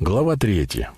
Глава третья.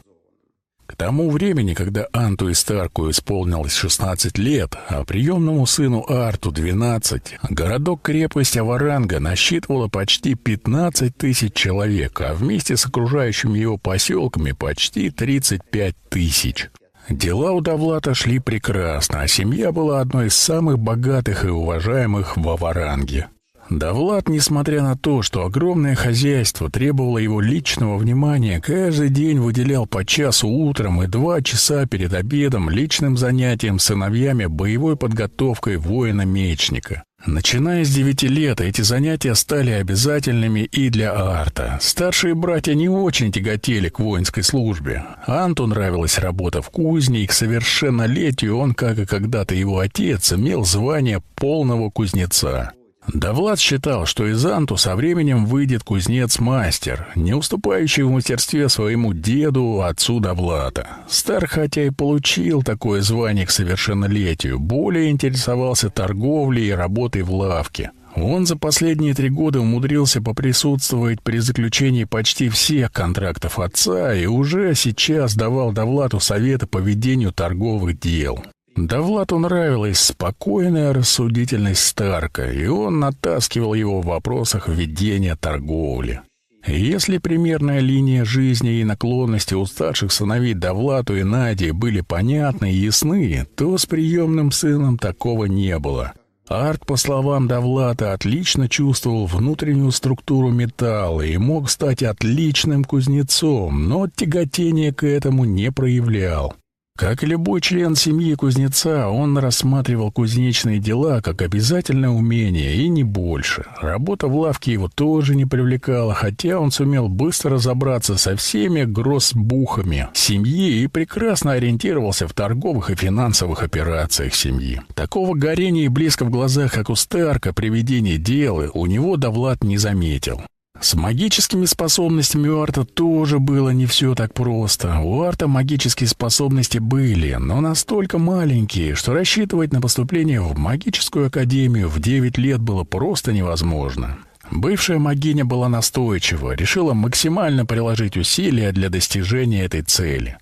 К тому времени, когда Анту и Старку исполнилось 16 лет, а приемному сыну Арту 12, городок-крепость Аваранга насчитывала почти 15 тысяч человек, а вместе с окружающими его поселками почти 35 тысяч. Дела у Давлата шли прекрасно, а семья была одной из самых богатых и уважаемых в Аваранге. Да Влад, несмотря на то, что огромное хозяйство требовало его личного внимания, каждый день выделял по часу утром и два часа перед обедом личным занятием с сыновьями боевой подготовкой воина-мечника. Начиная с девяти лет, эти занятия стали обязательными и для Арта. Старшие братья не очень тяготели к воинской службе. Анту нравилась работа в кузне, и к совершеннолетию он, как и когда-то его отец, имел звание полного кузнеца. Да Влад считал, что из Анту со временем выйдет кузнец-мастер, не уступающий в мастерстве своему деду, отцу Довлата. Стар, хотя и получил такое звание к совершеннолетию, более интересовался торговлей и работой в лавке. Он за последние три года умудрился поприсутствовать при заключении почти всех контрактов отца и уже сейчас давал Довлату советы по ведению торговых дел. Да Владу нравилась спокойная рассудительность Старка, и он натаскивал его в вопросах ведения торговли. Если примерная линия жизни и наклонности у старших сыновей Довлату и Нади были понятны и ясны, то с приемным сыном такого не было. Арт, по словам Довлата, отлично чувствовал внутреннюю структуру металла и мог стать отличным кузнецом, но тяготение к этому не проявлял. Как и любой член семьи кузнеца, он рассматривал кузнечные дела как обязательное умение и не больше. Работа в лавке его тоже не привлекала, хотя он сумел быстро разобраться со всеми гроссбухами семьи и прекрасно ориентировался в торговых и финансовых операциях семьи. Такого горения и блеска в глазах, как у Старка при ведении дела, у него Давлад не заметил. С магическими способностями у Арта тоже было не все так просто. У Арта магические способности были, но настолько маленькие, что рассчитывать на поступление в магическую академию в 9 лет было просто невозможно. Бывшая магиня была настойчива, решила максимально приложить усилия для достижения этой цели.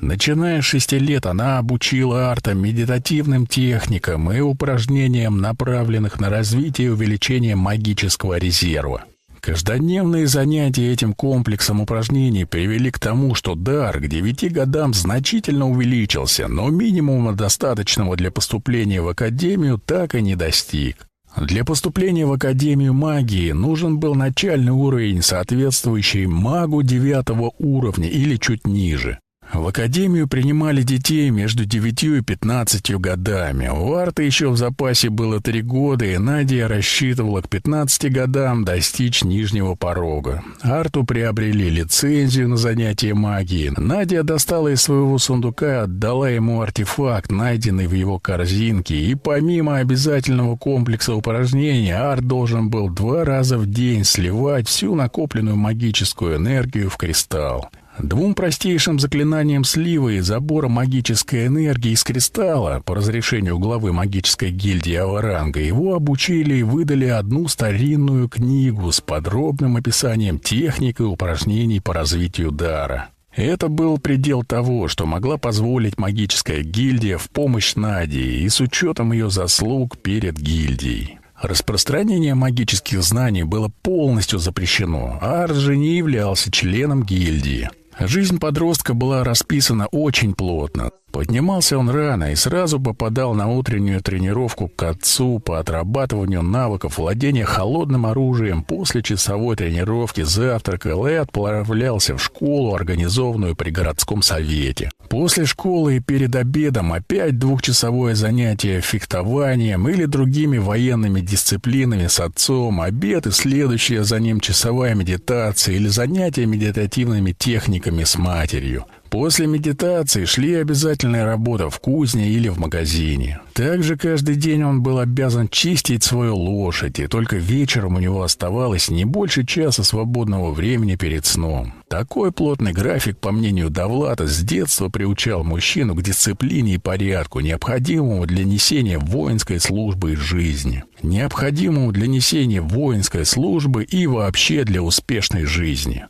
Начиная с шести лет она обучила Арта медитативным техникам и упражнениям, направленных на развитие и увеличение магического резерва. Каждодневные занятия этим комплексом упражнений привели к тому, что дар к девяти годам значительно увеличился, но минимума достаточного для поступления в академию так и не достиг. Для поступления в Академию магии нужен был начальный уровень, соответствующий магу девятого уровня или чуть ниже. В академию принимали детей между девятью и пятнадцатью годами. У Арты еще в запасе было три года, и Надя рассчитывала к пятнадцати годам достичь нижнего порога. Арту приобрели лицензию на занятие магией. Надя достала из своего сундука, отдала ему артефакт, найденный в его корзинке, и помимо обязательного комплекса упражнений, Арт должен был два раза в день сливать всю накопленную магическую энергию в кристалл. Двум простейшим заклинаниям слива и забора магической энергии из кристалла по разрешению главы магической гильдии Аваранга его обучили и выдали одну старинную книгу с подробным описанием техник и упражнений по развитию дара. Это был предел того, что могла позволить магическая гильдия в помощь Наде и с учетом ее заслуг перед гильдией. Распространение магических знаний было полностью запрещено, а Арс же не являлся членом гильдии. Жизнь подростка была расписана очень плотно. Поднимался он рано и сразу попадал на утреннюю тренировку к отцу по отрабатыванию навыков владения холодным оружием. После часовой тренировки завтракал и отправлялся в школу, организованную при городском совете. После школы и перед обедом опять двухчасовое занятие фехтованием или другими военными дисциплинами с отцом, обед и следующая за ним часовая медитация или занятия медитативными техниками с матерью. После медитации шли обязательная работа в кузне или в магазине. Также каждый день он был обязан чистить свою лошадь, и только вечером у него оставалось не больше часа свободного времени перед сном. Такой плотный график, по мнению Довлата, с детства приучал мужчину к дисциплине и порядку, необходимому для несения воинской службы и жизни. Необходимому для несения воинской службы и вообще для успешной жизни.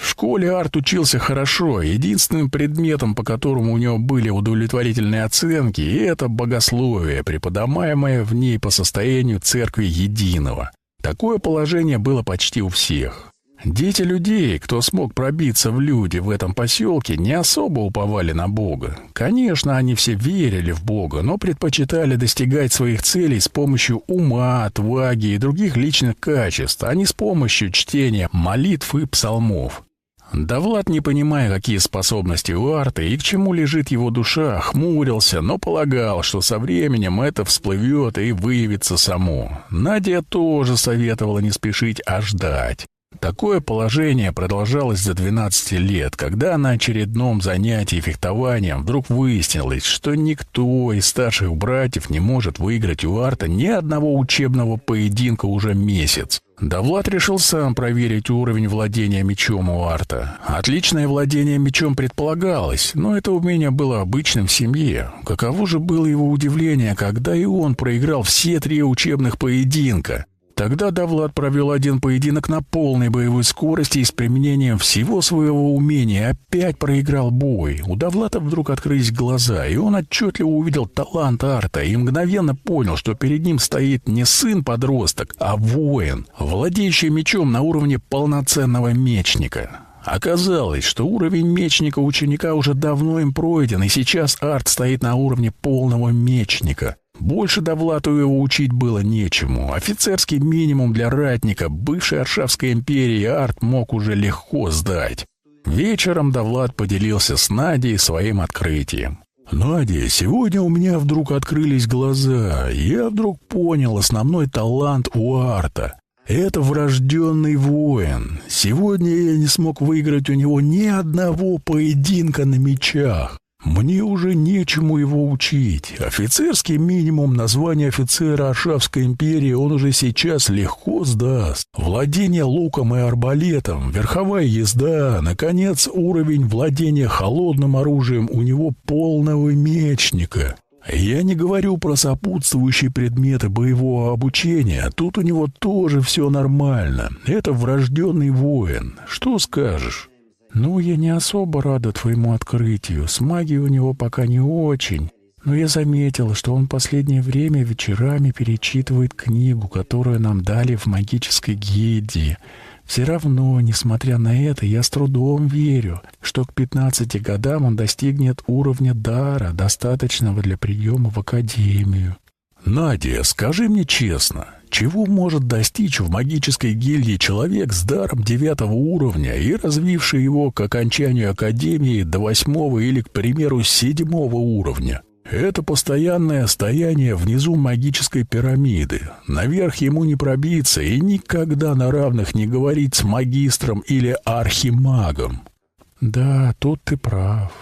В школе Арт учился хорошо. Единственным предметом, по которому у него были удовлетворительные оценки, это богословие, преподаваемое в ней по состоянию церкви единого. Такое положение было почти у всех. Дети людей, кто смог пробиться в люди в этом поселке, не особо уповали на Бога. Конечно, они все верили в Бога, но предпочитали достигать своих целей с помощью ума, отваги и других личных качеств, а не с помощью чтения молитв и псалмов. Да Влад, не понимая, какие способности у Арты и к чему лежит его душа, хмурился, но полагал, что со временем это всплывет и выявится само. Надя тоже советовала не спешить, а ждать. Такое положение продолжалось до 12 лет, когда на очередном занятии фехтованием вдруг выяснилось, что никто из старших братьев не может выиграть у Арта ни одного учебного поединка уже месяц. Да Влад решил сам проверить уровень владения мечом у Арта. Отличное владение мечом предполагалось, но это умение было обычным в семье. Каково же было его удивление, когда и он проиграл все три учебных поединка. Тогда Давлад провел один поединок на полной боевой скорости и с применением всего своего умения опять проиграл бой. У Давлата вдруг открылись глаза, и он отчетливо увидел талант Арта и мгновенно понял, что перед ним стоит не сын-подросток, а воин, владеющий мечом на уровне полноценного мечника. Оказалось, что уровень мечника ученика уже давно им пройден, и сейчас Арт стоит на уровне полного мечника. Больше Довлату его учить было нечему. Офицерский минимум для ратника бывшей Аршавской империи Арт мог уже легко сдать. Вечером Довлад поделился с Надей своим открытием. «Надя, сегодня у меня вдруг открылись глаза. Я вдруг понял основной талант у Арта. Это врожденный воин. Сегодня я не смог выиграть у него ни одного поединка на мечах. Мне уже нечему его учить. Офицерский минимум названия офицера Аршавской империи он уже сейчас легко сдаст. Владение луком и арбалетом, верховая езда, наконец, уровень владения холодным оружием у него полного мечника. Я не говорю про сопутствующие предметы боевого обучения. Тут у него тоже все нормально. Это врожденный воин. Что скажешь? «Ну, я не особо рада твоему открытию. С магией у него пока не очень. Но я заметила, что он последнее время вечерами перечитывает книгу, которую нам дали в магической гильдии. Все равно, несмотря на это, я с трудом верю, что к 15 годам он достигнет уровня дара, достаточного для приема в академию. «Надя, скажи мне честно, чего может достичь в магической гильдии человек с даром девятого уровня и развивший его к окончанию Академии до восьмого или, к примеру, седьмого уровня? Это постоянное стояние внизу магической пирамиды. Наверх ему не пробиться и никогда на равных не говорить с магистром или архимагом. Да, тут ты прав.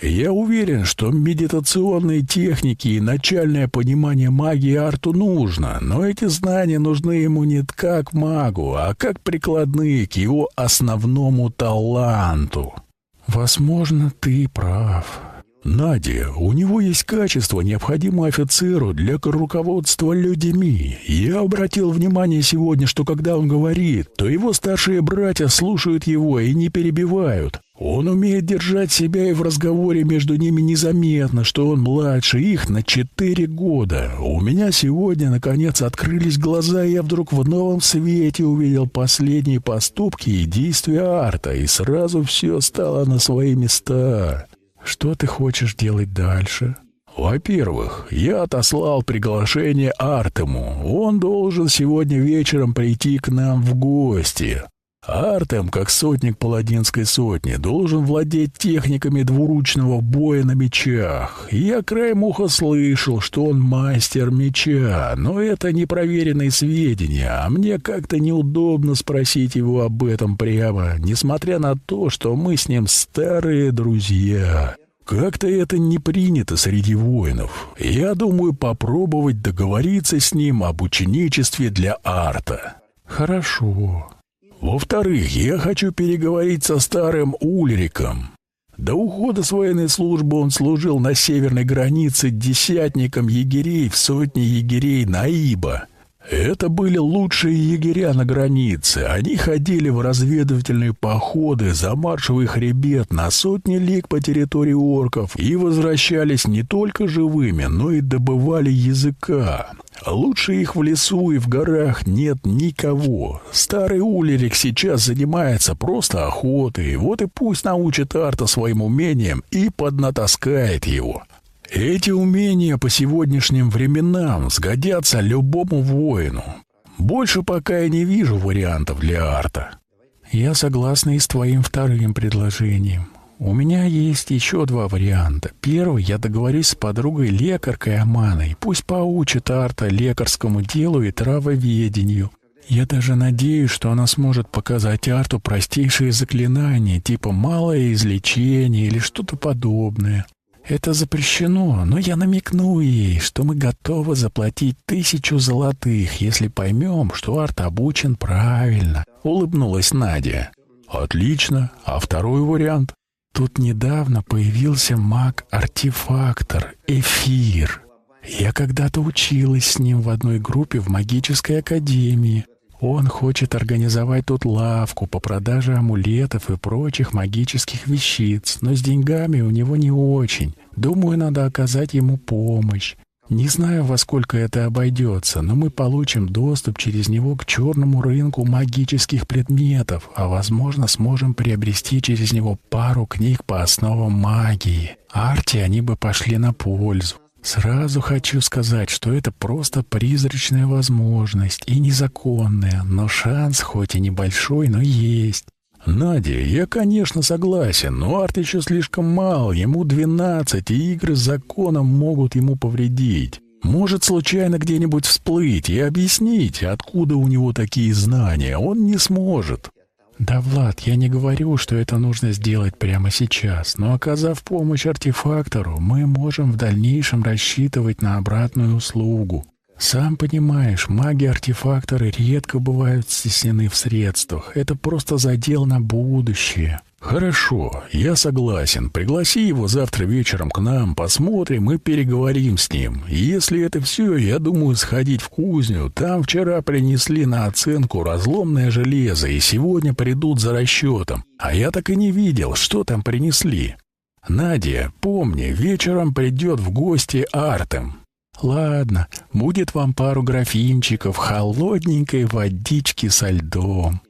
Я уверен, что медитационные техники и начальное понимание магии Арту нужно, но эти знания нужны ему не как магу, а как прикладные к его основному таланту. Возможно, ты прав. Надя, у него есть качество, необходимое офицеру для руководства людьми. Я обратил внимание сегодня, что когда он говорит, то его старшие братья слушают его и не перебивают. Он умеет держать себя и в разговоре между ними незаметно, что он младше их на четыре года. У меня сегодня, наконец, открылись глаза, и я вдруг в новом свете увидел последние поступки и действия Арта, и сразу все стало на свои места. Что ты хочешь делать дальше? Во-первых, я отослал приглашение Артему. Он должен сегодня вечером прийти к нам в гости. Артем, как сотник паладинской сотни, должен владеть техниками двуручного боя на мечах. Я краем уха слышал, что он мастер меча, но это непроверенные сведения, а мне как-то неудобно спросить его об этом прямо, несмотря на то, что мы с ним старые друзья. Как-то это не принято среди воинов. Я думаю попробовать договориться с ним об ученичестве для арта. Хорошо. Во-вторых, я хочу переговорить со старым Ульриком. До ухода с военной службы он служил на северной границе десятником егерей в сотне егерей Наиба. Это были лучшие егеря на границе. Они ходили в разведывательные походы за маршевый хребет на сотни лиг по территории орков и возвращались не только живыми, но и добывали языка. Лучше их в лесу и в горах нет никого. Старый Улерик сейчас занимается просто охотой, вот и пусть научит Арта своим умениям и поднатаскает его. Эти умения по сегодняшним временам сгодятся любому воину. Больше пока я не вижу вариантов для арта. Я согласна и с твоим вторым предложением. У меня есть еще два варианта. Первый, я договорюсь с подругой лекаркой Аманой. Пусть поучит арта лекарскому делу и травоведению. Я даже надеюсь, что она сможет показать арту простейшие заклинания, типа малое излечение или что-то подобное. Это запрещено, но я намекну ей, что мы готовы заплатить тысячу золотых, если поймем, что Арт обучен правильно», — улыбнулась Надя. «Отлично. А второй вариант?» Тут недавно появился маг-артефактор, Эфир. Я когда-то училась с ним в одной группе в магической академии. Он хочет организовать тут лавку по продаже амулетов и прочих магических вещиц, но с деньгами у него не очень. Думаю, надо оказать ему помощь. Не знаю, во сколько это обойдется, но мы получим доступ через него к черному рынку магических предметов, а, возможно, сможем приобрести через него пару книг по основам магии. Арте они бы пошли на пользу. Сразу хочу сказать, что это просто призрачная возможность и незаконная, но шанс хоть и небольшой, но есть. Надя, я, конечно, согласен, но Арт еще слишком мал, ему двенадцать, и игры с законом могут ему повредить. Может случайно где-нибудь всплыть и объяснить, откуда у него такие знания, он не сможет. «Да, Влад, я не говорю, что это нужно сделать прямо сейчас, но оказав помощь артефактору, мы можем в дальнейшем рассчитывать на обратную услугу. Сам понимаешь, маги-артефакторы редко бывают стеснены в средствах. Это просто задел на будущее». «Хорошо, я согласен. Пригласи его завтра вечером к нам, посмотрим и переговорим с ним. Если это все, я думаю сходить в кузню. Там вчера принесли на оценку разломное железо, и сегодня придут за расчетом. А я так и не видел, что там принесли. Надя, помни, вечером придет в гости Артем. Ладно, будет вам пару графинчиков холодненькой водички со льдом».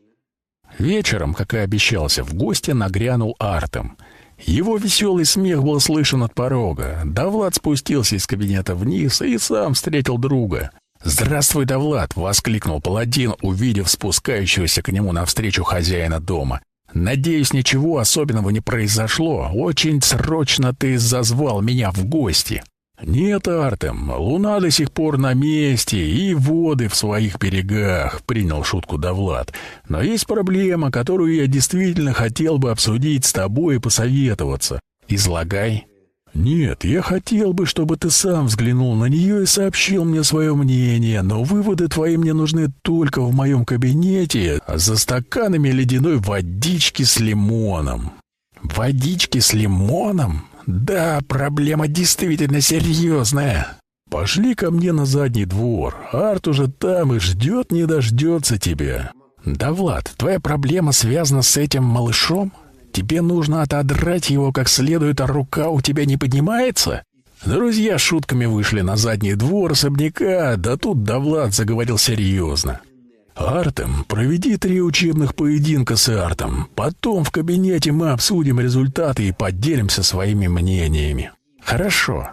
Вечером, как и обещался, в гости нагрянул Артем. Его веселый смех был слышен от порога. Давлад спустился из кабинета вниз и сам встретил друга. «Здравствуй, Давлад!» — воскликнул паладин, увидев спускающегося к нему навстречу хозяина дома. «Надеюсь, ничего особенного не произошло. Очень срочно ты зазвал меня в гости». «Нет, Артем, луна до сих пор на месте и воды в своих берегах», — принял шутку Давлад. «Но есть проблема, которую я действительно хотел бы обсудить с тобой и посоветоваться. Излагай». «Нет, я хотел бы, чтобы ты сам взглянул на нее и сообщил мне свое мнение, но выводы твои мне нужны только в моем кабинете за стаканами ледяной водички с лимоном». «Водички с лимоном?» Да, проблема действительно серьезная. Пошли ко мне на задний двор. Арт уже там и ждет, не дождется тебя. Да, Влад, твоя проблема связана с этим малышом? Тебе нужно отодрать его как следует, а рука у тебя не поднимается? Друзья шутками вышли на задний двор особняка, да тут Давлад заговорил серьезно. «Артем, проведи три учебных поединка с Артом. Потом в кабинете мы обсудим результаты и поделимся своими мнениями». «Хорошо».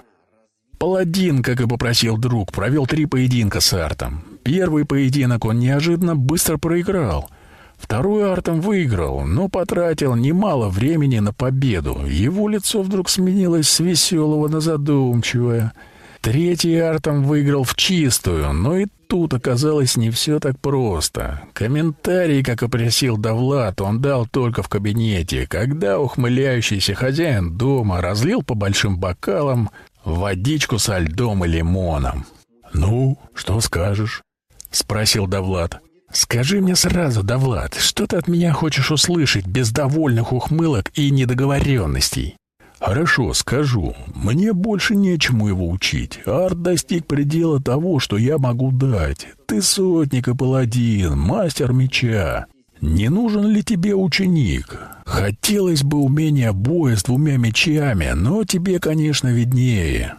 Паладин, как и попросил друг, провел три поединка с Артом. Первый поединок он неожиданно быстро проиграл. Второй Артом выиграл, но потратил немало времени на победу. Его лицо вдруг сменилось с веселого на задумчивое – Третий Артом выиграл в чистую, но и тут оказалось не все так просто. Комментарий, как и просил Давлад, он дал только в кабинете, когда ухмыляющийся хозяин дома разлил по большим бокалам водичку со льдом и лимоном. «Ну, что скажешь?» — спросил Давлад. «Скажи мне сразу, Давлад, что ты от меня хочешь услышать без довольных ухмылок и недоговоренностей?» Хорошо, скажу. Мне больше нечему его учить. Арт достиг предела того, что я могу дать. Ты сотник и паладин, мастер меча. Не нужен ли тебе ученик? Хотелось бы умения боя с двумя мечами, но тебе, конечно, виднее.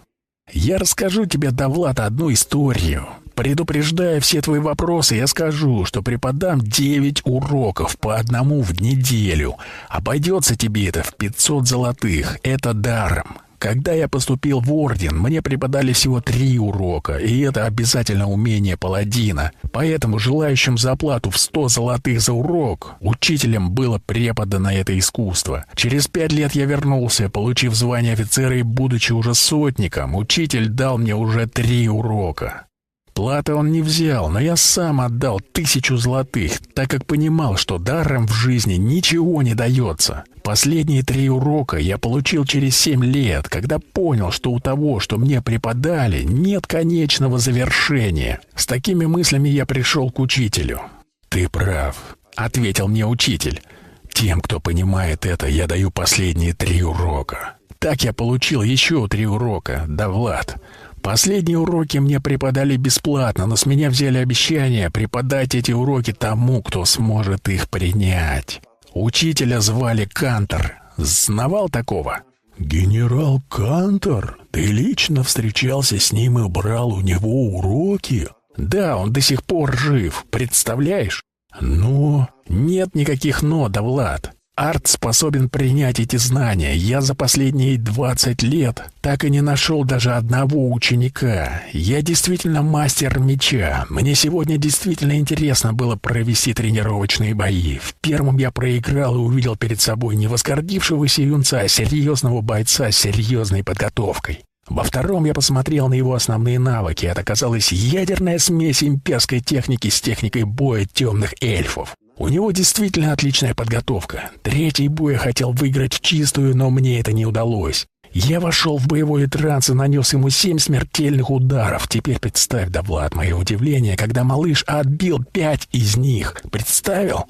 Я расскажу тебе, Давлад, одну историю. Предупреждая все твои вопросы, я скажу, что преподам девять уроков по одному в неделю. Обойдется тебе это в пятьсот золотых. Это даром. Когда я поступил в орден, мне преподали всего три урока, и это обязательно умение паладина. Поэтому желающим за оплату в сто золотых за урок учителем было преподано это искусство. Через пять лет я вернулся, получив звание офицера и будучи уже сотником, учитель дал мне уже три урока. Платы он не взял, но я сам отдал тысячу золотых, так как понимал, что даром в жизни ничего не дается. Последние три урока я получил через семь лет, когда понял, что у того, что мне преподали, нет конечного завершения. С такими мыслями я пришел к учителю. «Ты прав», — ответил мне учитель. «Тем, кто понимает это, я даю последние три урока». Так я получил еще три урока, да, Влад. Последние уроки мне преподали бесплатно, но с меня взяли обещание преподать эти уроки тому, кто сможет их принять. Учителя звали Кантор. Знавал такого? «Генерал Кантор? Ты лично встречался с ним и брал у него уроки?» «Да, он до сих пор жив, представляешь?» «Но...» «Нет никаких «но», да, Влад. Арт способен принять эти знания. Я за последние 20 лет так и не нашел даже одного ученика. Я действительно мастер меча. Мне сегодня действительно интересно было провести тренировочные бои. В первом я проиграл и увидел перед собой не возгордившегося юнца, а серьезного бойца с серьезной подготовкой. Во втором я посмотрел на его основные навыки. Это оказалась ядерная смесь имперской техники с техникой боя темных эльфов. У него действительно отличная подготовка. Третий бой я хотел выиграть чистую, но мне это не удалось. Я вошел в боевой транс и нанес ему семь смертельных ударов. Теперь представь, да, Влад, мое удивление, когда малыш отбил пять из них. Представил?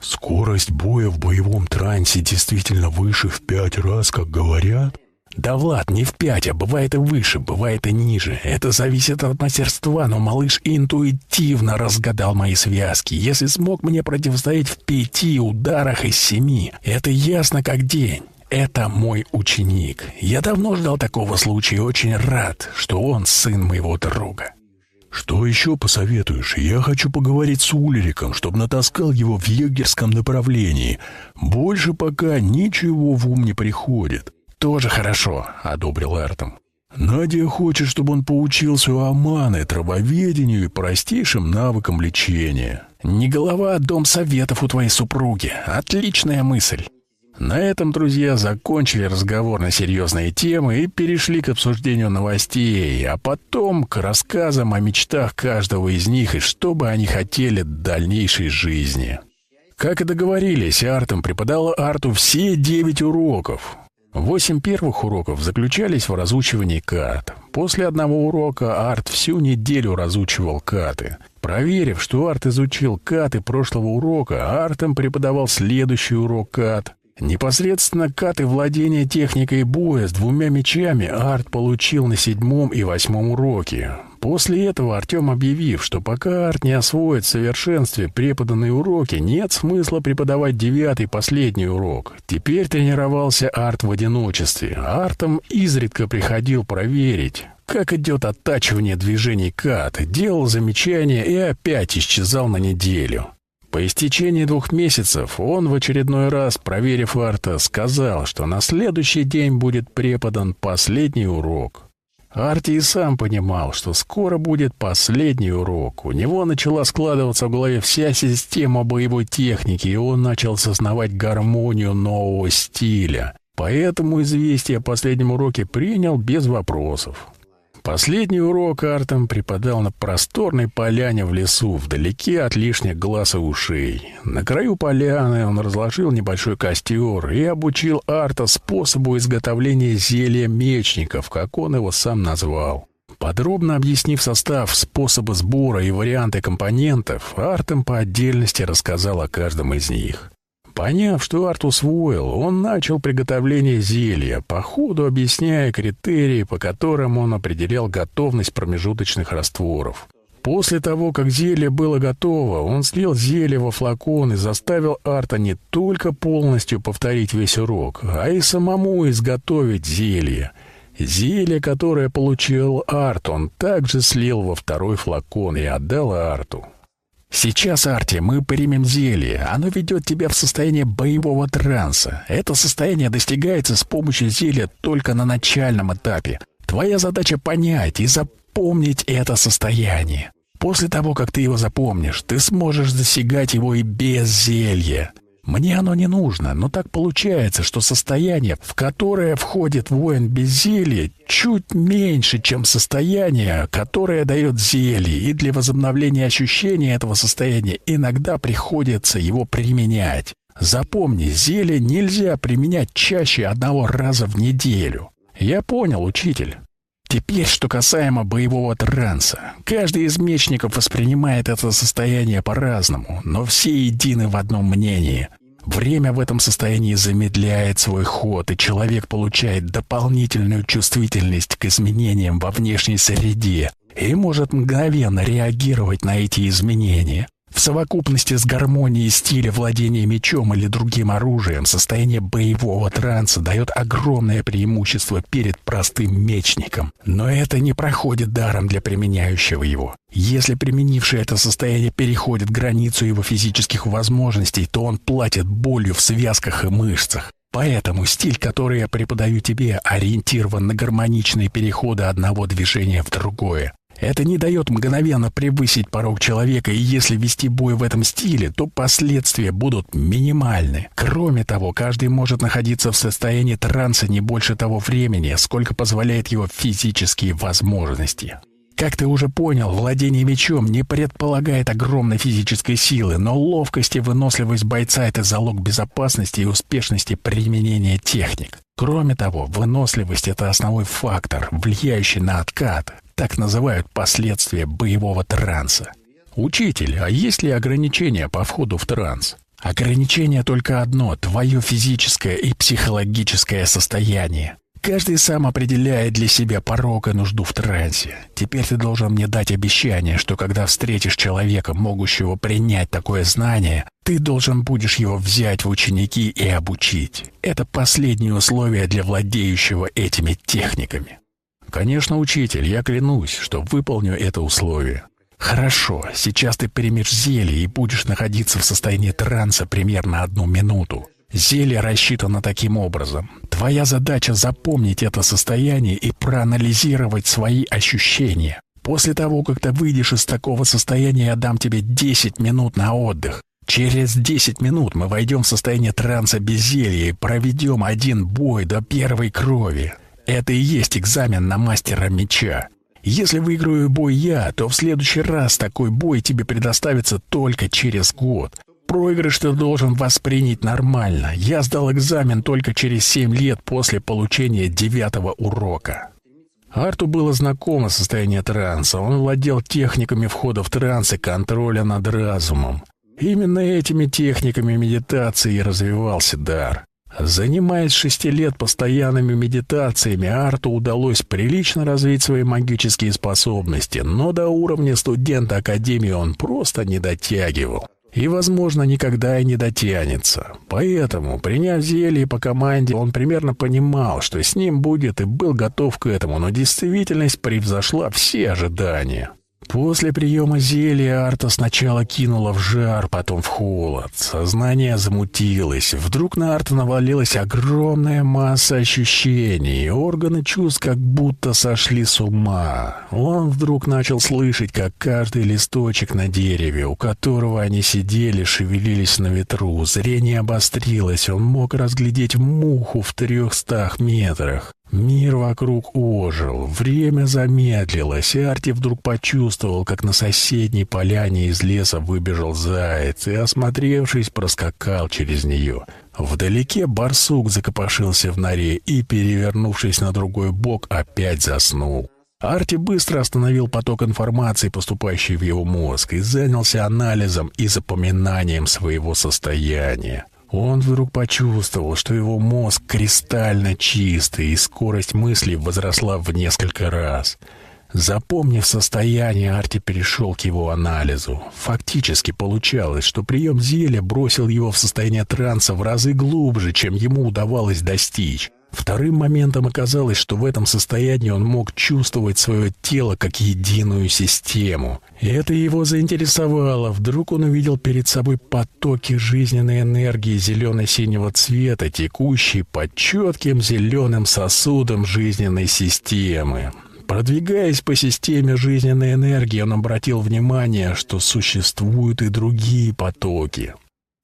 Скорость боя в боевом трансе действительно выше в пять раз, как говорят? «Да, Влад, не в пять, а бывает и выше, бывает и ниже. Это зависит от мастерства, но малыш интуитивно разгадал мои связки. Если смог мне противостоять в пяти ударах из семи, это ясно как день». Это мой ученик. Я давно ждал такого случая и очень рад, что он сын моего друга. Что еще посоветуешь? Я хочу поговорить с Улериком, чтобы натаскал его в егерском направлении. Больше пока ничего в ум не приходит. «Тоже хорошо», — одобрил Эртом. «Надя хочет, чтобы он поучился у Аманы, травоведению и простейшим навыкам лечения. Не голова, а дом советов у твоей супруги. Отличная мысль». На этом друзья закончили разговор на серьезные темы и перешли к обсуждению новостей, а потом к рассказам о мечтах каждого из них и что бы они хотели дальнейшей жизни. Как и договорились, Артем преподала Арту все девять уроков. Восемь первых уроков заключались в разучивании карт. После одного урока Арт всю неделю разучивал каты. Проверив, что Арт изучил каты прошлого урока, Артом преподавал следующий урок кат. Непосредственно каты владения техникой боя с двумя мечами Арт получил на седьмом и восьмом уроке. После этого Артем объявив, что пока Арт не освоит в совершенстве преподанные уроки, нет смысла преподавать девятый последний урок. Теперь тренировался Арт в одиночестве. Артом изредка приходил проверить, как идет оттачивание движений кат, делал замечания и опять исчезал на неделю. По истечении двух месяцев он в очередной раз, проверив Арта, сказал, что на следующий день будет преподан последний урок. Арти и сам понимал, что скоро будет последний урок. У него начала складываться в голове вся система боевой техники, и он начал осознавать гармонию нового стиля. Поэтому известие о последнем уроке принял без вопросов. Последний урок Артем преподал на просторной поляне в лесу, вдалеке от лишних глаз и ушей. На краю поляны он разложил небольшой костер и обучил Арта способу изготовления зелья мечников, как он его сам назвал. Подробно объяснив состав, способы сбора и варианты компонентов, Артем по отдельности рассказал о каждом из них. Поняв, что Арт усвоил, он начал приготовление зелья, по ходу объясняя критерии, по которым он определял готовность промежуточных растворов. После того, как зелье было готово, он слил зелье во флакон и заставил Арта не только полностью повторить весь урок, а и самому изготовить зелье. Зелье, которое получил Арт, он также слил во второй флакон и отдал Арту. Сейчас, Арти, мы примем зелье. Оно ведет тебя в состояние боевого транса. Это состояние достигается с помощью зелья только на начальном этапе. Твоя задача понять и запомнить это состояние. После того, как ты его запомнишь, ты сможешь достигать его и без зелья. Мне оно не нужно, но так получается, что состояние, в которое входит воин без зелья, чуть меньше, чем состояние, которое дает зелье, и для возобновления ощущения этого состояния иногда приходится его применять. Запомни, зелье нельзя применять чаще одного раза в неделю. Я понял, учитель. Теперь, что касаемо боевого транса. Каждый из мечников воспринимает это состояние по-разному, но все едины в одном мнении. Время в этом состоянии замедляет свой ход, и человек получает дополнительную чувствительность к изменениям во внешней среде и может мгновенно реагировать на эти изменения. В совокупности с гармонией стиля владения мечом или другим оружием состояние боевого транса дает огромное преимущество перед простым мечником. Но это не проходит даром для применяющего его. Если применивший это состояние переходит границу его физических возможностей, то он платит болью в связках и мышцах. Поэтому стиль, который я преподаю тебе, ориентирован на гармоничные переходы одного движения в другое. Это не дает мгновенно превысить порог человека, и если вести бой в этом стиле, то последствия будут минимальны. Кроме того, каждый может находиться в состоянии транса не больше того времени, сколько позволяет его физические возможности. Как ты уже понял, владение мечом не предполагает огромной физической силы, но ловкость и выносливость бойца — это залог безопасности и успешности применения техник. Кроме того, выносливость — это основной фактор, влияющий на откат. Так называют последствия боевого транса. Учитель, а есть ли ограничения по входу в транс? Ограничение только одно — твое физическое и психологическое состояние. Каждый сам определяет для себя порог и нужду в трансе. Теперь ты должен мне дать обещание, что когда встретишь человека, могущего принять такое знание, ты должен будешь его взять в ученики и обучить. Это последнее условие для владеющего этими техниками. «Конечно, учитель, я клянусь, что выполню это условие». «Хорошо, сейчас ты примешь зелье и будешь находиться в состоянии транса примерно одну минуту. Зелье рассчитано таким образом. Твоя задача запомнить это состояние и проанализировать свои ощущения. После того, как ты выйдешь из такого состояния, я дам тебе 10 минут на отдых. Через 10 минут мы войдем в состояние транса без зелья и проведем один бой до первой крови. Это и есть экзамен на мастера меча. Если выиграю бой я, то в следующий раз такой бой тебе предоставится только через год. Проигрыш ты должен воспринять нормально. Я сдал экзамен только через семь лет после получения девятого урока. Арту было знакомо состояние транса. Он владел техниками входа в транс и контроля над разумом. Именно этими техниками медитации и развивался дар. Занимаясь шести лет постоянными медитациями, Арту удалось прилично развить свои магические способности, но до уровня студента Академии он просто не дотягивал. И, возможно, никогда и не дотянется. Поэтому, приняв зелье по команде, он примерно понимал, что с ним будет и был готов к этому, но действительность превзошла все ожидания. После приема зелья Арта сначала кинула в жар, потом в холод. Сознание замутилось. Вдруг на Арта навалилась огромная масса ощущений. Органы чувств как будто сошли с ума. Он вдруг начал слышать, как каждый листочек на дереве, у которого они сидели, шевелились на ветру. Зрение обострилось. Он мог разглядеть муху в трехстах метрах. Мир вокруг ожил, время замедлилось, и Арти вдруг почувствовал, как на соседней поляне из леса выбежал заяц и, осмотревшись, проскакал через нее. Вдалеке барсук закопошился в норе и, перевернувшись на другой бок, опять заснул. Арти быстро остановил поток информации, поступающий в его мозг, и занялся анализом и запоминанием своего состояния. Он вдруг почувствовал, что его мозг кристально чистый, и скорость мыслей возросла в несколько раз. Запомнив состояние, Арти перешел к его анализу. Фактически получалось, что прием зелья бросил его в состояние транса в разы глубже, чем ему удавалось достичь. Вторым моментом оказалось, что в этом состоянии он мог чувствовать свое тело как единую систему. И это его заинтересовало. Вдруг он увидел перед собой потоки жизненной энергии зелено-синего цвета, текущие под четким зеленым сосудом жизненной системы. Продвигаясь по системе жизненной энергии, он обратил внимание, что существуют и другие потоки.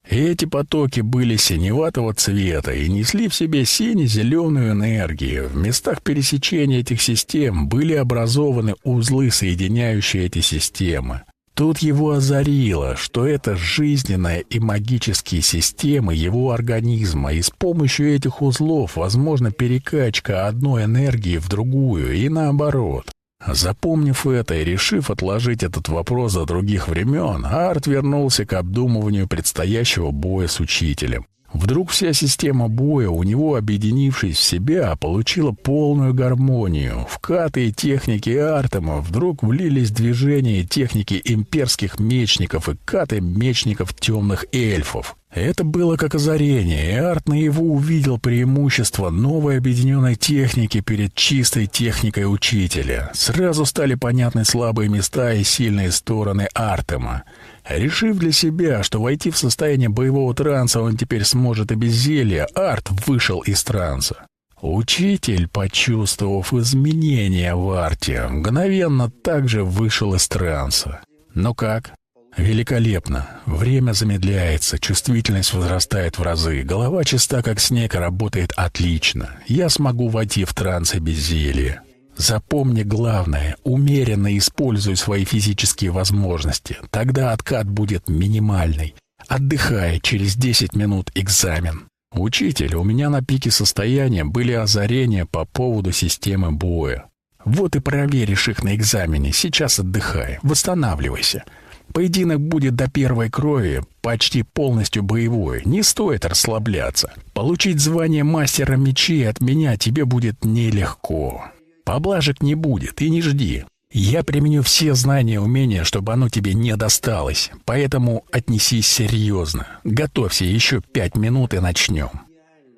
Эти потоки были синеватого цвета и несли в себе сине-зеленую энергию. В местах пересечения этих систем были образованы узлы, соединяющие эти системы. Тут его озарило, что это жизненная и магические системы его организма, и с помощью этих узлов возможна перекачка одной энергии в другую и наоборот. Запомнив это и решив отложить этот вопрос до других времен, Арт вернулся к обдумыванию предстоящего боя с учителем. Вдруг вся система боя, у него объединившись в себя, получила полную гармонию. Вкаты и техники Артема вдруг влились в движение техники имперских мечников и каты мечников темных эльфов. Это было как озарение, и Арт наяву увидел преимущество новой объединенной техники перед чистой техникой учителя. Сразу стали понятны слабые места и сильные стороны Артема. Решив для себя, что войти в состояние боевого транса он теперь сможет и без зелья, Арт вышел из транса. Учитель, почувствовав изменения в арте, мгновенно также вышел из транса. «Ну как?» «Великолепно. Время замедляется, чувствительность возрастает в разы, голова чиста, как снег, работает отлично. Я смогу войти в транс и без зелья». Запомни главное, умеренно используй свои физические возможности. Тогда откат будет минимальный. Отдыхай, через 10 минут экзамен. Учитель, у меня на пике состояния были озарения по поводу системы боя. Вот и проверишь их на экзамене. Сейчас отдыхай, восстанавливайся. Поединок будет до первой крови, почти полностью боевой. Не стоит расслабляться. Получить звание мастера мечей от меня тебе будет нелегко. Поблажек не будет, и не жди. Я применю все знания и умения, чтобы оно тебе не досталось. Поэтому отнесись серьезно. Готовься еще пять минут и начнем.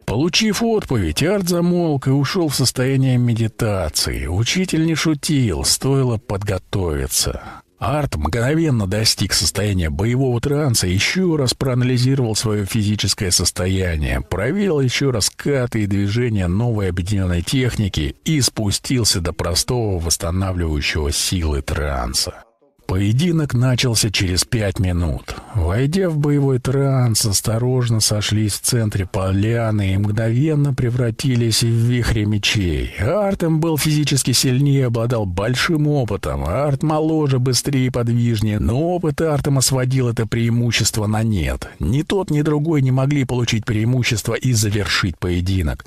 Получив отповедь, Арт замолк и ушел в состояние медитации. Учитель не шутил, стоило подготовиться. Арт мгновенно достиг состояния боевого транса, еще раз проанализировал свое физическое состояние, проверил еще раз каты и движения новой объединенной техники и спустился до простого восстанавливающего силы транса. Поединок начался через пять минут. Войдя в боевой транс, осторожно сошлись в центре поляны и мгновенно превратились в вихре мечей. Артем был физически сильнее, обладал большим опытом. Арт моложе, быстрее и подвижнее, но опыт Артема сводил это преимущество на нет. Ни тот, ни другой не могли получить преимущество и завершить поединок.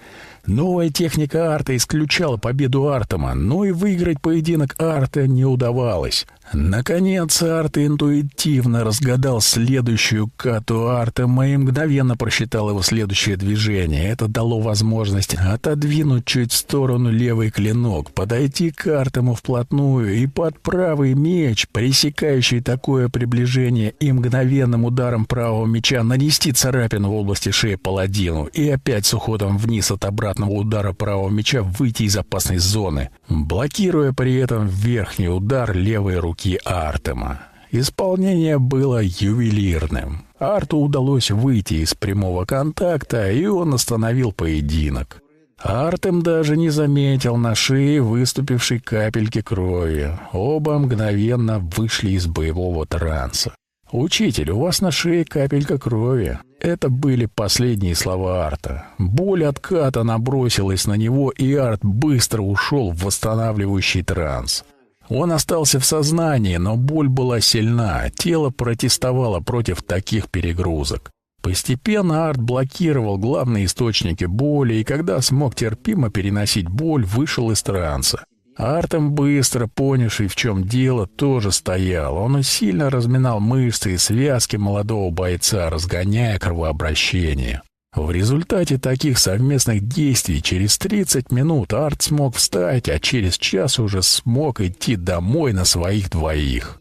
Новая техника Арта исключала победу Артема, но и выиграть поединок Арта не удавалось. Наконец Арт интуитивно разгадал следующую кату Артема и мгновенно просчитал его следующее движение. Это дало возможность отодвинуть чуть в сторону левый клинок, подойти к Артему вплотную и под правый меч, пресекающий такое приближение и мгновенным ударом правого меча нанести царапину в области шеи паладину и опять с уходом вниз от обратного удара правого меча выйти из опасной зоны, блокируя при этом верхний удар левой руки Артема. Исполнение было ювелирным. Арту удалось выйти из прямого контакта, и он остановил поединок. Артем даже не заметил на шее выступившей капельки крови. Оба мгновенно вышли из боевого транса. «Учитель, у вас на шее капелька крови». Это были последние слова Арта. Боль отката набросилась на него, и Арт быстро ушел в восстанавливающий транс. Он остался в сознании, но боль была сильна, тело протестовало против таких перегрузок. Постепенно Арт блокировал главные источники боли, и когда смог терпимо переносить боль, вышел из транса. Артем, быстро понявший, в чем дело, тоже стоял. Он сильно разминал мышцы и связки молодого бойца, разгоняя кровообращение. В результате таких совместных действий через 30 минут Арт смог встать, а через час уже смог идти домой на своих двоих.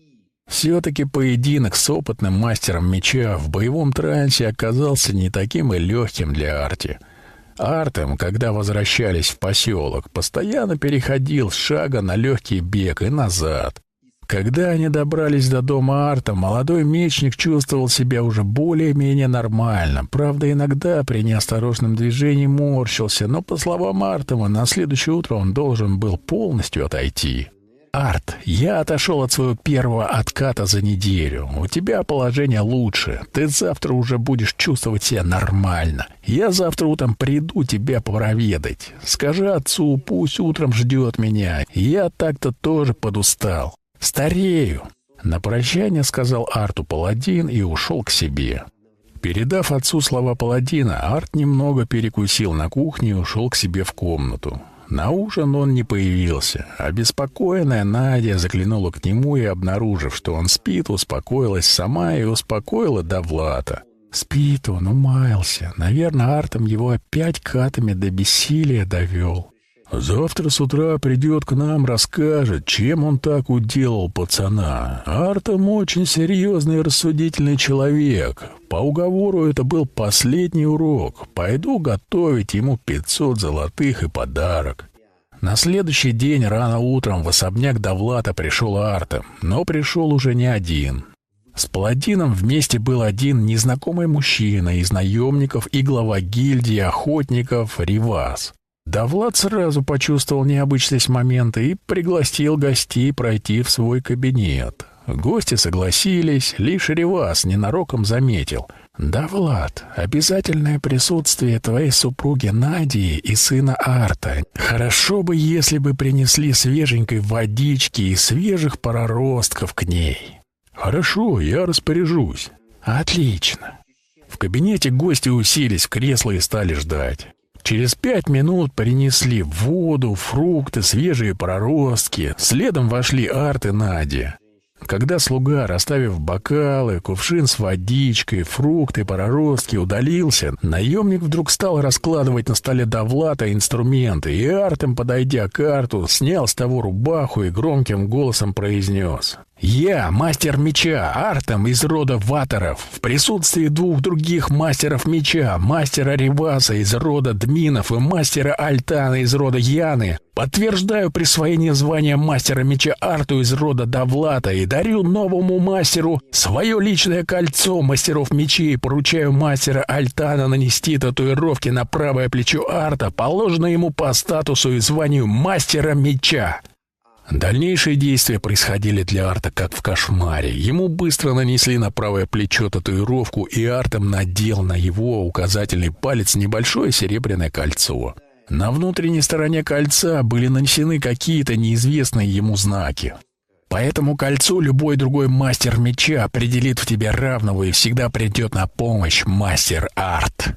Все-таки поединок с опытным мастером меча в боевом трансе оказался не таким и легким для Арти. Артем, когда возвращались в поселок, постоянно переходил с шага на легкий бег и назад. Когда они добрались до дома Арта, молодой мечник чувствовал себя уже более-менее нормально. Правда, иногда при неосторожном движении морщился, но, по словам Артема, на следующее утро он должен был полностью отойти. «Арт, я отошел от своего первого отката за неделю. У тебя положение лучше. Ты завтра уже будешь чувствовать себя нормально. Я завтра утром приду тебя проведать. Скажи отцу, пусть утром ждет меня. Я так-то тоже подустал. Старею». На прощание сказал Арту паладин и ушел к себе. Передав отцу слова паладина, Арт немного перекусил на кухне и ушел к себе в комнату. На ужин он не появился. Обеспокоенная Надя заглянула к нему и, обнаружив, что он спит, успокоилась сама и успокоила Довлата. Спит он, умаялся. Наверное, Артом его опять катами до бессилия довел. Завтра с утра придет к нам, расскажет, чем он так уделал пацана. Артем очень серьезный и рассудительный человек. По уговору это был последний урок. Пойду готовить ему пятьсот золотых и подарок. На следующий день рано утром в особняк Довлата пришел Артем, но пришел уже не один. С паладином вместе был один незнакомый мужчина из наемников и глава гильдии охотников Ривас. Да Влад сразу почувствовал необычность момента и пригласил гостей пройти в свой кабинет. Гости согласились, лишь Ревас ненароком заметил. «Да, Влад, обязательное присутствие твоей супруги Надии и сына Арта. Хорошо бы, если бы принесли свеженькой водички и свежих проростков к ней». «Хорошо, я распоряжусь». «Отлично». В кабинете гости уселись в кресло и стали ждать. Через пять минут принесли воду, фрукты, свежие проростки. Следом вошли Арт и Надя. Когда слуга, расставив бокалы, кувшин с водичкой, фрукты, проростки, удалился, наемник вдруг стал раскладывать на столе Довлата инструменты, и Артем, подойдя к Арту, снял с того рубаху и громким голосом произнес я, мастер меча, Артем из рода Ваторов, в присутствии двух других мастеров меча, мастера Риваса из рода Дминов и мастера Альтана из рода Яны, подтверждаю присвоение звания мастера меча Арту из рода Давлата и дарю новому мастеру свое личное кольцо мастеров мечей, поручаю мастера Альтана нанести татуировки на правое плечо Арта, положенное ему по статусу и званию мастера меча. Дальнейшие действия происходили для Арта как в кошмаре. Ему быстро нанесли на правое плечо татуировку, и Артем надел на его указательный палец небольшое серебряное кольцо. На внутренней стороне кольца были нанесены какие-то неизвестные ему знаки. По этому кольцу любой другой мастер меча определит в тебе равного и всегда придет на помощь мастер Арт.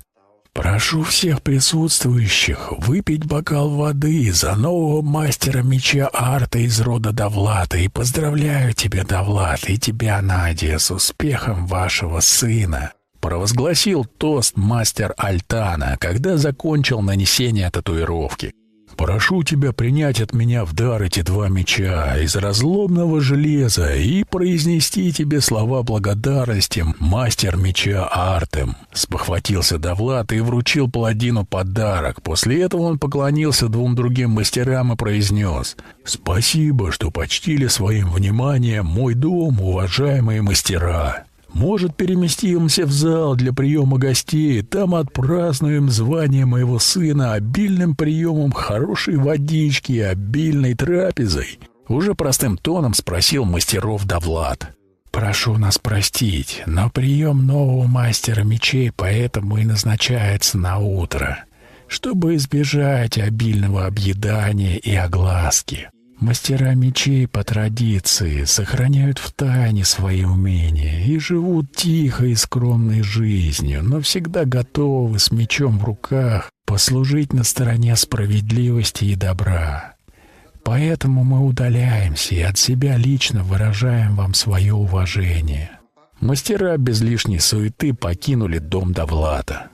Прошу всех присутствующих выпить бокал воды за нового мастера меча Арта из рода Давлата и поздравляю тебя, Давлат, и тебя, Надя, с успехом вашего сына. Провозгласил тост мастер Альтана, когда закончил нанесение татуировки. Прошу тебя принять от меня в дар эти два меча из разломного железа и произнести тебе слова благодарности, мастер меча Артем. Спохватился Довлад и вручил паладину подарок. После этого он поклонился двум другим мастерам и произнес «Спасибо, что почтили своим вниманием мой дом, уважаемые мастера». Может, переместимся в зал для приема гостей, там отпразднуем звание моего сына обильным приемом хорошей водички и обильной трапезой?» Уже простым тоном спросил мастеров Давлад. «Прошу нас простить, но прием нового мастера мечей поэтому и назначается на утро, чтобы избежать обильного объедания и огласки». Мастера мечей по традиции сохраняют в тайне свои умения и живут тихой и скромной жизнью, но всегда готовы с мечом в руках послужить на стороне справедливости и добра. Поэтому мы удаляемся и от себя лично выражаем вам свое уважение. Мастера без лишней суеты покинули дом Довлата.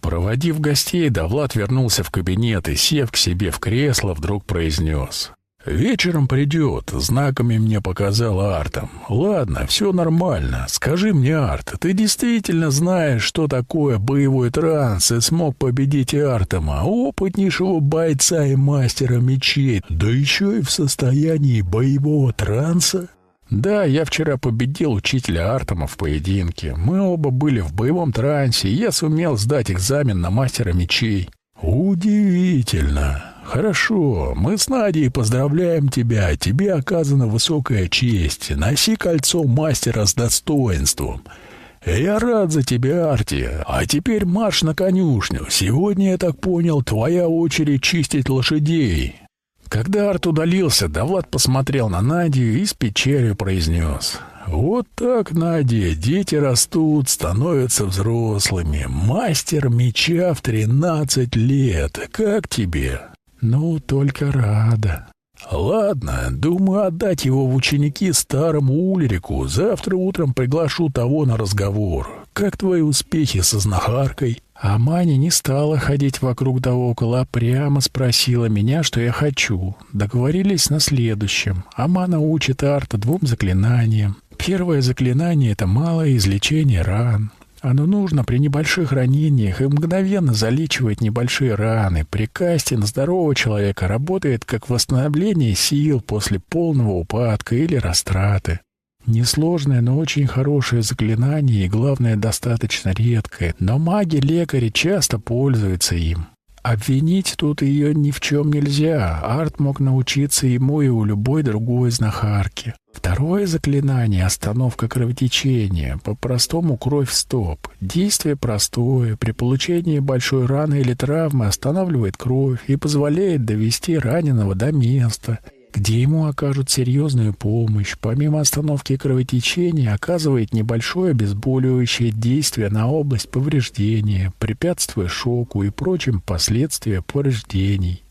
Проводив гостей, Довлат вернулся в кабинет и, сев к себе в кресло, вдруг произнес. «Вечером придет, знаками мне показал Артом. Ладно, все нормально. Скажи мне, Арт, ты действительно знаешь, что такое боевой транс и смог победить Артема, опытнейшего бойца и мастера мечей, да еще и в состоянии боевого транса?» «Да, я вчера победил учителя Артема в поединке. Мы оба были в боевом трансе, и я сумел сдать экзамен на мастера мечей». «Удивительно. Хорошо, мы с Надей поздравляем тебя. Тебе оказана высокая честь. Носи кольцо мастера с достоинством». «Я рад за тебя, Арти. А теперь марш на конюшню. Сегодня, я так понял, твоя очередь чистить лошадей». Когда Арт удалился, Давлад посмотрел на Надю и с печалью произнес. «Вот так, Надя, дети растут, становятся взрослыми. Мастер меча в тринадцать лет. Как тебе?» «Ну, только рада». «Ладно, думаю отдать его в ученики старому Ульрику. Завтра утром приглашу того на разговор. Как твои успехи со знахаркой?» А Маня не стала ходить вокруг да около, а прямо спросила меня, что я хочу. Договорились на следующем. Амана учит Арта двум заклинаниям. Первое заклинание — это малое излечение ран. Оно нужно при небольших ранениях и мгновенно залечивает небольшие раны. При на здорового человека работает как восстановление сил после полного упадка или растраты. Несложное, но очень хорошее заклинание и, главное, достаточно редкое. Но маги-лекари часто пользуются им. Обвинить тут ее ни в чем нельзя. Арт мог научиться ему и у любой другой знахарки. Второе заклинание — остановка кровотечения. По-простому кровь стоп. Действие простое. При получении большой раны или травмы останавливает кровь и позволяет довести раненого до места — где ему окажут серьезную помощь, помимо остановки кровотечения, оказывает небольшое обезболивающее действие на область повреждения, препятствуя шоку и прочим последствиям повреждений.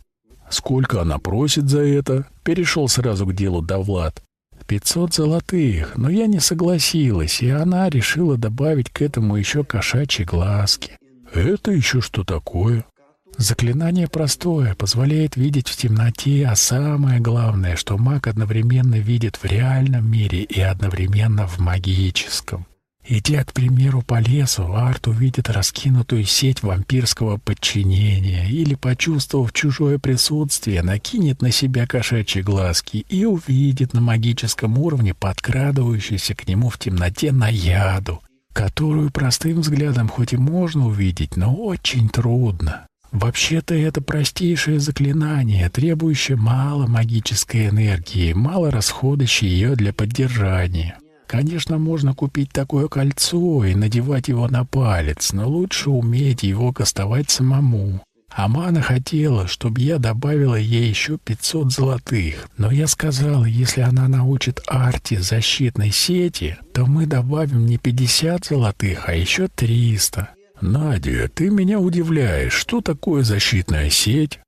«Сколько она просит за это?» — перешел сразу к делу Давлад. «Пятьсот золотых, но я не согласилась, и она решила добавить к этому еще кошачьи глазки». «Это еще что такое?» Заклинание простое, позволяет видеть в темноте, а самое главное, что маг одновременно видит в реальном мире и одновременно в магическом. Идя, к примеру, по лесу, Арт увидит раскинутую сеть вампирского подчинения или, почувствовав чужое присутствие, накинет на себя кошачьи глазки и увидит на магическом уровне подкрадывающуюся к нему в темноте наяду, которую простым взглядом хоть и можно увидеть, но очень трудно. Вообще-то это простейшее заклинание, требующее мало магической энергии, мало расходующее ее для поддержания. Конечно, можно купить такое кольцо и надевать его на палец, но лучше уметь его кастовать самому. Амана хотела, чтобы я добавила ей еще 500 золотых, но я сказала, если она научит Арти защитной сети, то мы добавим не 50 золотых, а еще 300. «Надя, ты меня удивляешь. Что такое защитная сеть?»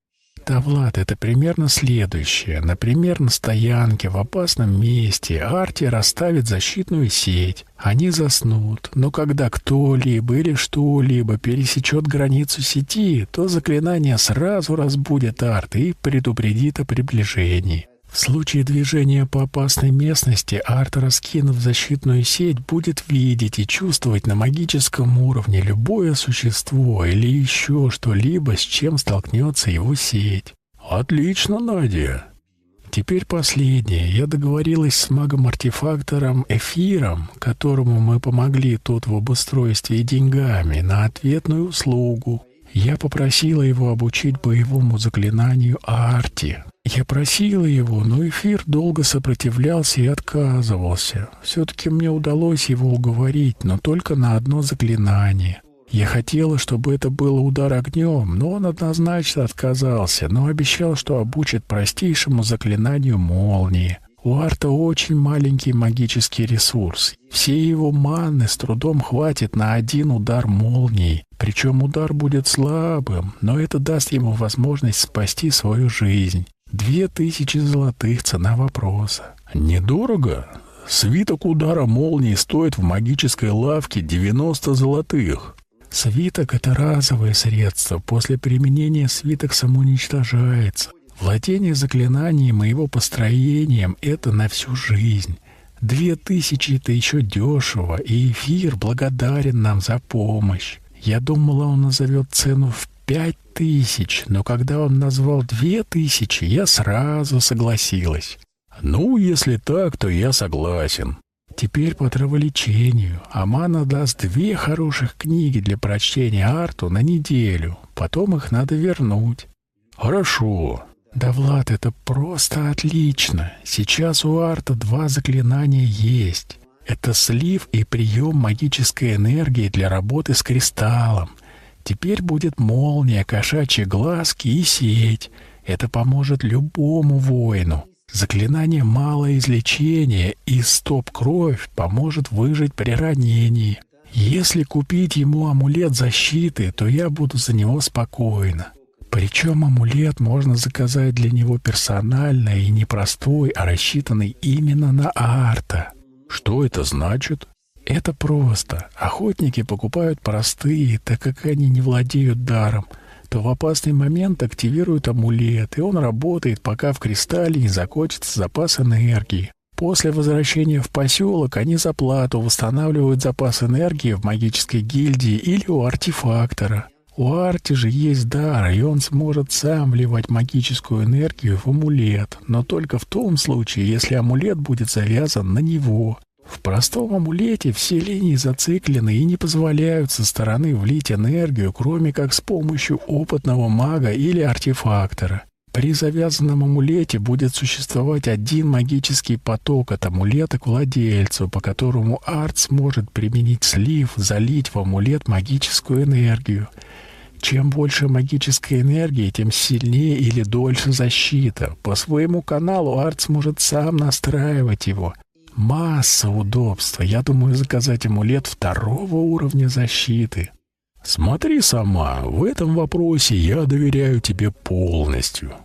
«Да, Влад, это примерно следующее. Например, на стоянке в опасном месте Арти расставит защитную сеть. Они заснут, но когда кто-либо или что-либо пересечет границу сети, то заклинание сразу разбудит Арт и предупредит о приближении. В случае движения по опасной местности арт, раскинув защитную сеть, будет видеть и чувствовать на магическом уровне любое существо или еще что-либо, с чем столкнется его сеть. Отлично, Надя. Теперь последнее. Я договорилась с магом-артефактором Эфиром, которому мы помогли тут в обустройстве и деньгами, на ответную услугу. Я попросила его обучить боевому заклинанию Арти, я просила его, но эфир долго сопротивлялся и отказывался. Все-таки мне удалось его уговорить, но только на одно заклинание. Я хотела, чтобы это было удар огнем, но он однозначно отказался, но обещал, что обучит простейшему заклинанию молнии. У Арта очень маленький магический ресурс. Все его маны с трудом хватит на один удар молнии. Причем удар будет слабым, но это даст ему возможность спасти свою жизнь. Две тысячи золотых цена вопроса. Недорого? Свиток удара молнии стоит в магической лавке 90 золотых. Свиток — это разовое средство. После применения свиток самоуничтожается. Владение заклинанием и его построением — это на всю жизнь. Две тысячи — это еще дешево, и эфир благодарен нам за помощь. Я думала, он назовет цену в пять тысяч, но когда он назвал две тысячи, я сразу согласилась. Ну, если так, то я согласен. Теперь по траволечению. Амана даст две хороших книги для прочтения Арту на неделю. Потом их надо вернуть. Хорошо. Да, Влад, это просто отлично. Сейчас у Арта два заклинания есть. Это слив и прием магической энергии для работы с кристаллом. Теперь будет молния, кошачьи глазки и сеть. Это поможет любому воину. Заклинание «Малое излечение» и «Стоп-кровь» поможет выжить при ранении. Если купить ему амулет защиты, то я буду за него спокойно. Причем амулет можно заказать для него персонально и не простой, а рассчитанный именно на арта. Что это значит? Это просто. Охотники покупают простые, так как они не владеют даром — то в опасный момент активируют амулет, и он работает, пока в кристалле не закончится запас энергии. После возвращения в поселок они за плату восстанавливают запас энергии в магической гильдии или у артефактора. У Арти же есть дар, и он сможет сам вливать магическую энергию в амулет, но только в том случае, если амулет будет завязан на него. В простом амулете все линии зациклены и не позволяют со стороны влить энергию, кроме как с помощью опытного мага или артефактора. При завязанном амулете будет существовать один магический поток от амулета к владельцу, по которому арт сможет применить слив, залить в амулет магическую энергию. Чем больше магической энергии, тем сильнее или дольше защита. По своему каналу арт сможет сам настраивать его — Масса удобства. Я думаю заказать амулет второго уровня защиты. Смотри сама, в этом вопросе я доверяю тебе полностью.